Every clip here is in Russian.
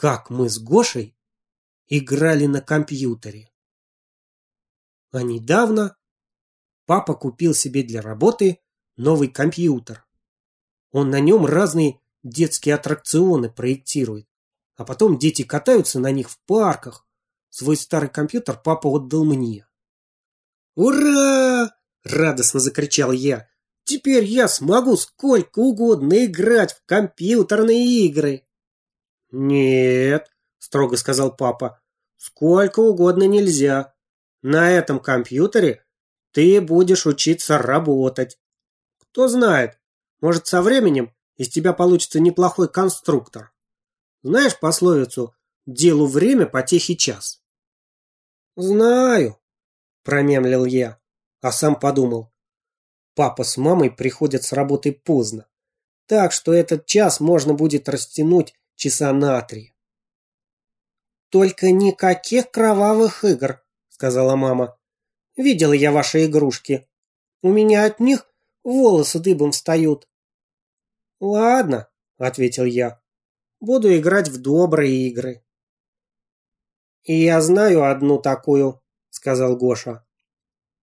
как мы с Гошей играли на компьютере. А недавно папа купил себе для работы новый компьютер. Он на нем разные детские аттракционы проектирует, а потом дети катаются на них в парках. Свой старый компьютер папа отдал мне. «Ура!» – радостно закричал я. «Теперь я смогу сколько угодно играть в компьютерные игры!» «Нет», — строго сказал папа, — «сколько угодно нельзя. На этом компьютере ты будешь учиться работать. Кто знает, может, со временем из тебя получится неплохой конструктор. Знаешь пословицу «делу время, потехи час»?» «Знаю», — промемлил я, а сам подумал. Папа с мамой приходят с работы поздно, так что этот час можно будет растянуть часа на три. «Только никаких кровавых игр», — сказала мама. «Видела я ваши игрушки. У меня от них волосы дыбом встают». «Ладно», — ответил я. «Буду играть в добрые игры». «И я знаю одну такую», — сказал Гоша.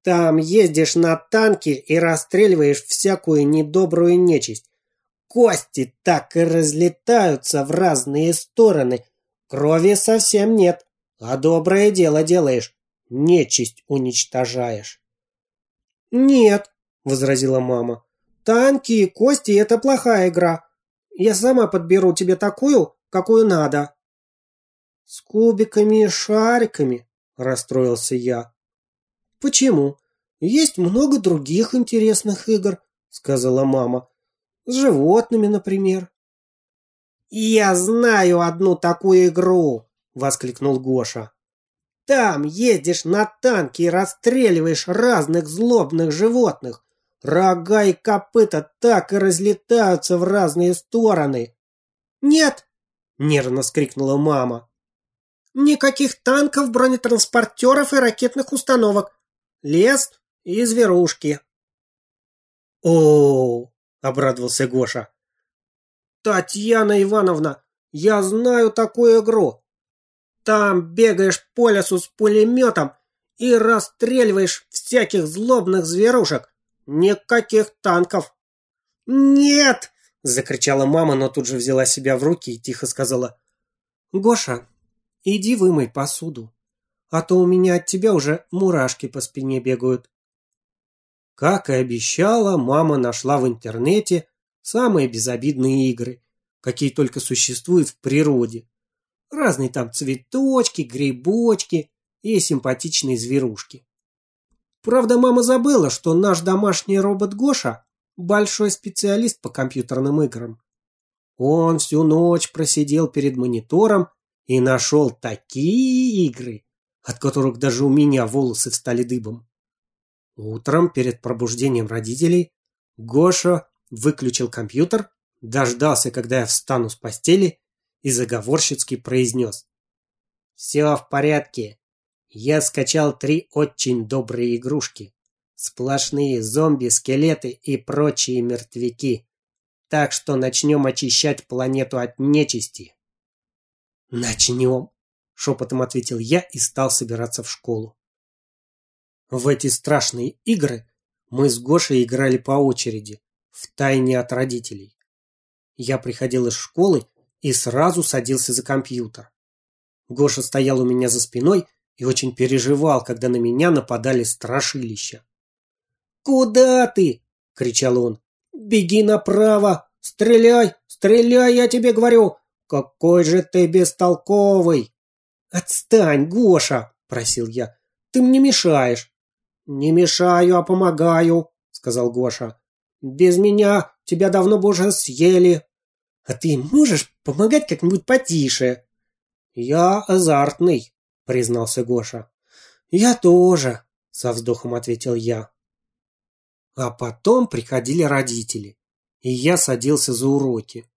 «Там ездишь на танке и расстреливаешь всякую недобрую нечисть. Кости так и разлетаются в разные стороны. Крови совсем нет, а доброе дело делаешь. Нечисть уничтожаешь. «Нет», — возразила мама. «Танки и кости — это плохая игра. Я сама подберу тебе такую, какую надо». «С кубиками и шариками», — расстроился я. «Почему? Есть много других интересных игр», — сказала мама. С животными, например. «Я знаю одну такую игру!» — воскликнул Гоша. «Там ездишь на танке и расстреливаешь разных злобных животных. Рога и копыта так и разлетаются в разные стороны». «Нет!» — нервно скрикнула мама. «Никаких танков, бронетранспортеров и ракетных установок. Лес и зверушки». «О, – обрадовался Гоша. «Татьяна Ивановна, я знаю такую игру. Там бегаешь по лесу с пулеметом и расстреливаешь всяких злобных зверушек. Никаких танков». «Нет!» – закричала мама, но тут же взяла себя в руки и тихо сказала. «Гоша, иди вымой посуду, а то у меня от тебя уже мурашки по спине бегают». Как и обещала, мама нашла в интернете самые безобидные игры, какие только существуют в природе. Разные там цветочки, грибочки и симпатичные зверушки. Правда, мама забыла, что наш домашний робот Гоша – большой специалист по компьютерным играм. Он всю ночь просидел перед монитором и нашел такие игры, от которых даже у меня волосы встали дыбом. Утром, перед пробуждением родителей, Гоша выключил компьютер, дождался, когда я встану с постели, и заговорщицки произнес. «Все в порядке. Я скачал три очень добрые игрушки. Сплошные зомби, скелеты и прочие мертвяки. Так что начнем очищать планету от нечисти». «Начнем», — шепотом ответил я и стал собираться в школу. В эти страшные игры мы с Гошей играли по очереди, в тайне от родителей. Я приходил из школы и сразу садился за компьютер. Гоша стоял у меня за спиной и очень переживал, когда на меня нападали страшилища. «Куда ты?» — кричал он. «Беги направо! Стреляй! Стреляй, я тебе говорю! Какой же ты бестолковый!» «Отстань, Гоша!» — просил я. «Ты мне мешаешь!» «Не мешаю, а помогаю», — сказал Гоша. «Без меня тебя давно бы уже съели». «А ты можешь помогать как-нибудь потише?» «Я азартный», — признался Гоша. «Я тоже», — со вздохом ответил я. А потом приходили родители, и я садился за уроки.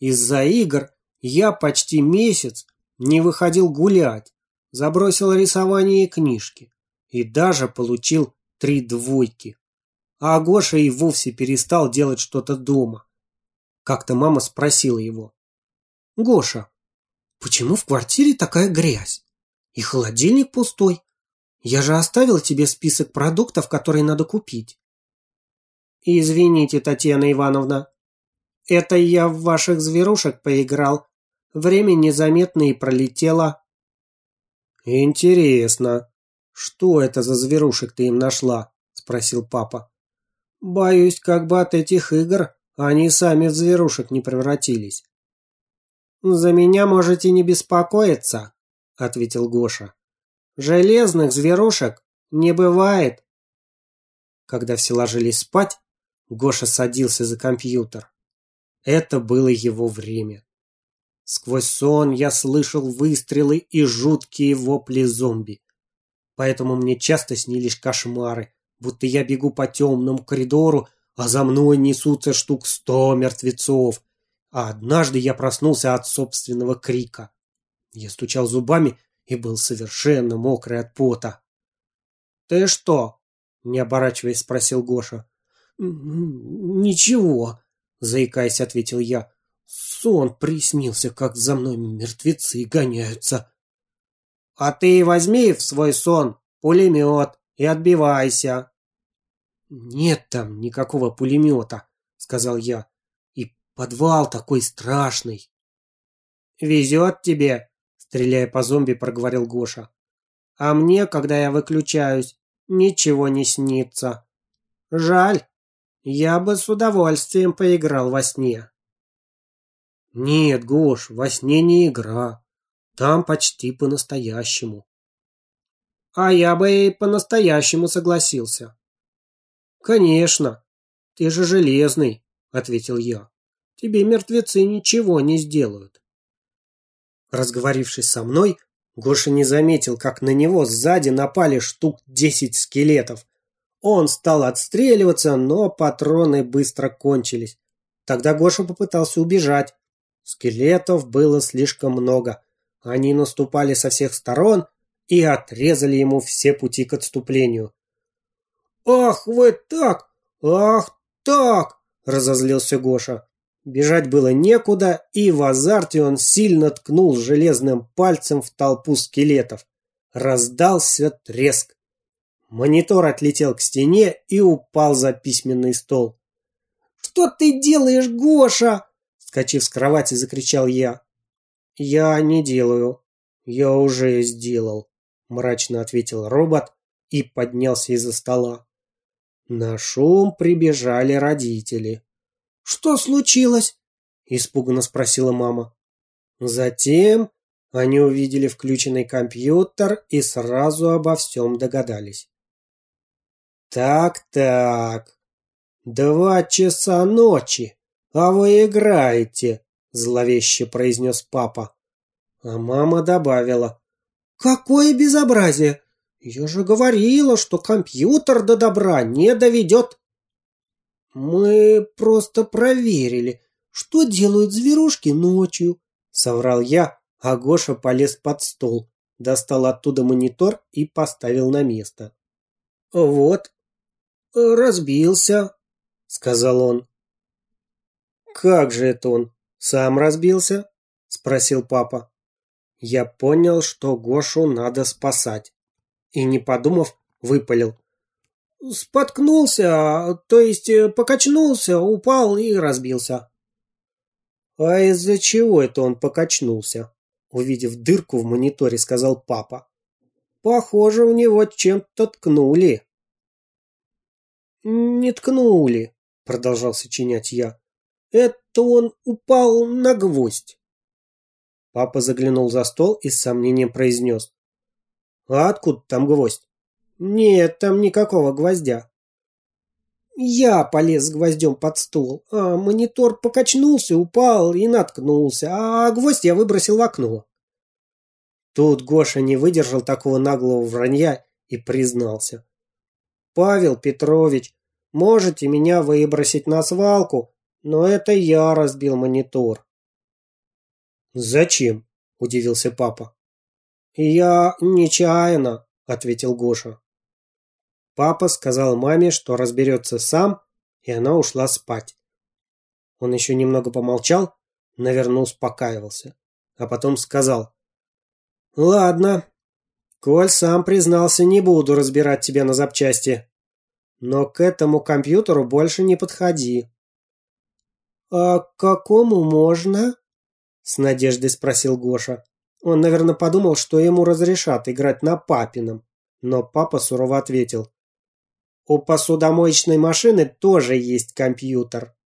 Из-за игр я почти месяц не выходил гулять, забросил рисование и книжки и даже получил три двойки. А Гоша и вовсе перестал делать что-то дома. Как-то мама спросила его. «Гоша, почему в квартире такая грязь? И холодильник пустой. Я же оставил тебе список продуктов, которые надо купить. Извините, Татьяна Ивановна. Это я в ваших зверушек поиграл. Время незаметно и пролетело. Интересно, что это за зверушек ты им нашла? Спросил папа. Боюсь, как бы от этих игр они сами в зверушек не превратились. «За меня можете не беспокоиться», — ответил Гоша. «Железных зверушек не бывает». Когда все ложились спать, Гоша садился за компьютер. Это было его время. Сквозь сон я слышал выстрелы и жуткие вопли зомби. Поэтому мне часто снились кошмары, будто я бегу по темному коридору, а за мной несутся штук сто мертвецов. А однажды я проснулся от собственного крика. Я стучал зубами и был совершенно мокрый от пота. «Ты что?» – не оборачиваясь, спросил Гоша. «Ничего», – заикаясь, ответил я. «Сон приснился, как за мной мертвецы гоняются». «А ты возьми в свой сон пулемет и отбивайся», «Нет там никакого пулемета», — сказал я. «И подвал такой страшный». «Везет тебе», — стреляя по зомби, проговорил Гоша. «А мне, когда я выключаюсь, ничего не снится. Жаль, я бы с удовольствием поиграл во сне». «Нет, Гош, во сне не игра. Там почти по-настоящему». «А я бы и по-настоящему согласился», «Конечно. Ты же железный», — ответил я. «Тебе мертвецы ничего не сделают». Разговорившись со мной, Гоша не заметил, как на него сзади напали штук десять скелетов. Он стал отстреливаться, но патроны быстро кончились. Тогда Гоша попытался убежать. Скелетов было слишком много. Они наступали со всех сторон и отрезали ему все пути к отступлению. «Ах вы так! Ах так!» – разозлился Гоша. Бежать было некуда, и в азарте он сильно ткнул железным пальцем в толпу скелетов. Раздался треск. Монитор отлетел к стене и упал за письменный стол. «Что ты делаешь, Гоша?» Скочив с кровати, закричал я. «Я не делаю. Я уже сделал», мрачно ответил робот и поднялся из-за стола. На шум прибежали родители. «Что случилось?» – испуганно спросила мама. Затем они увидели включенный компьютер и сразу обо всем догадались. «Так-так, два часа ночи, а вы играете», – зловеще произнес папа. А мама добавила. «Какое безобразие! Я же говорила, что компьютер до добра не доведет. Мы просто проверили, что делают зверушки ночью, соврал я, а Гоша полез под стол, достал оттуда монитор и поставил на место. Вот, разбился, сказал он. Как же это он? Сам разбился? спросил папа. Я понял, что Гошу надо спасать и, не подумав, выпалил. Споткнулся, то есть э, покачнулся, упал и разбился. А из-за чего это он покачнулся? Увидев дырку в мониторе, сказал папа. Похоже, у него чем-то ткнули. Не ткнули, продолжал сочинять я. Это он упал на гвоздь. Папа заглянул за стол и с сомнением произнес. А откуда там гвоздь? Нет, там никакого гвоздя. Я полез гвоздем под стол, а монитор покачнулся, упал и наткнулся, а гвоздь я выбросил в окно. Тут Гоша не выдержал такого наглого вранья и признался. «Павел Петрович, можете меня выбросить на свалку, но это я разбил монитор». «Зачем?» – удивился папа. «Я нечаянно», — ответил Гоша. Папа сказал маме, что разберется сам, и она ушла спать. Он еще немного помолчал, наверное, успокаивался. а потом сказал. «Ладно, коль сам признался, не буду разбирать тебя на запчасти. Но к этому компьютеру больше не подходи». «А к какому можно?» — с надеждой спросил Гоша. Он, наверное, подумал, что ему разрешат играть на папином. Но папа сурово ответил. «У посудомоечной машины тоже есть компьютер.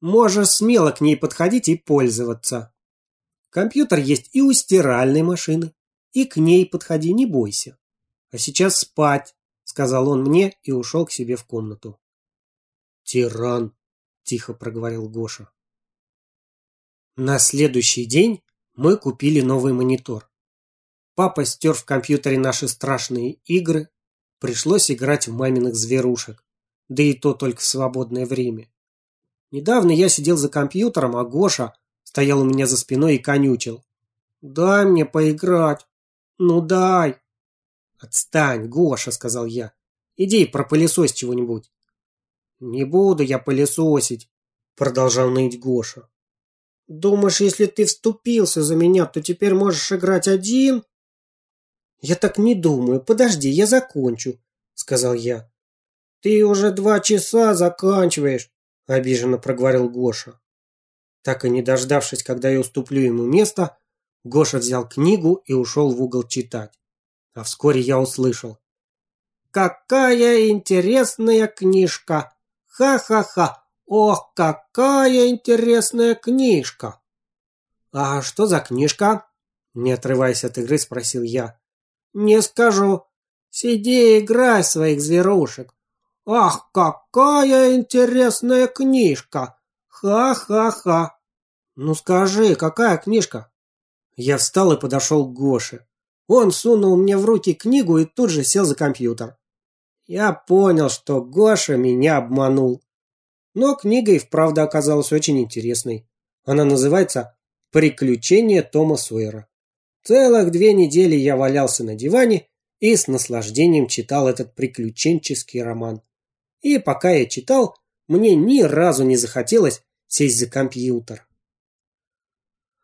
Можешь смело к ней подходить и пользоваться. Компьютер есть и у стиральной машины. И к ней подходи, не бойся. А сейчас спать», — сказал он мне и ушел к себе в комнату. «Тиран», — тихо проговорил Гоша. На следующий день мы купили новый монитор. Папа стер в компьютере наши страшные игры. Пришлось играть в маминых зверушек. Да и то только в свободное время. Недавно я сидел за компьютером, а Гоша стоял у меня за спиной и конючил. «Дай мне поиграть». «Ну дай». «Отстань, Гоша», — сказал я. «Иди пропылесось чего-нибудь». «Не буду я пылесосить», — продолжал ныть Гоша. Думаешь, если ты вступился за меня, то теперь можешь играть один? Я так не думаю. Подожди, я закончу, сказал я. Ты уже два часа заканчиваешь, обиженно проговорил Гоша. Так и не дождавшись, когда я уступлю ему место, Гоша взял книгу и ушел в угол читать. А вскоре я услышал. «Какая интересная книжка! Ха-ха-ха! «Ох, какая интересная книжка!» «А что за книжка?» Не отрываясь от игры, спросил я. «Не скажу. Сиди и играй своих зверушек. Ах, какая интересная книжка! Ха-ха-ха!» «Ну скажи, какая книжка?» Я встал и подошел к Гоше. Он сунул мне в руки книгу и тут же сел за компьютер. Я понял, что Гоша меня обманул. Но книга и вправду оказалась очень интересной. Она называется «Приключения Тома Сойера». Целых две недели я валялся на диване и с наслаждением читал этот приключенческий роман. И пока я читал, мне ни разу не захотелось сесть за компьютер.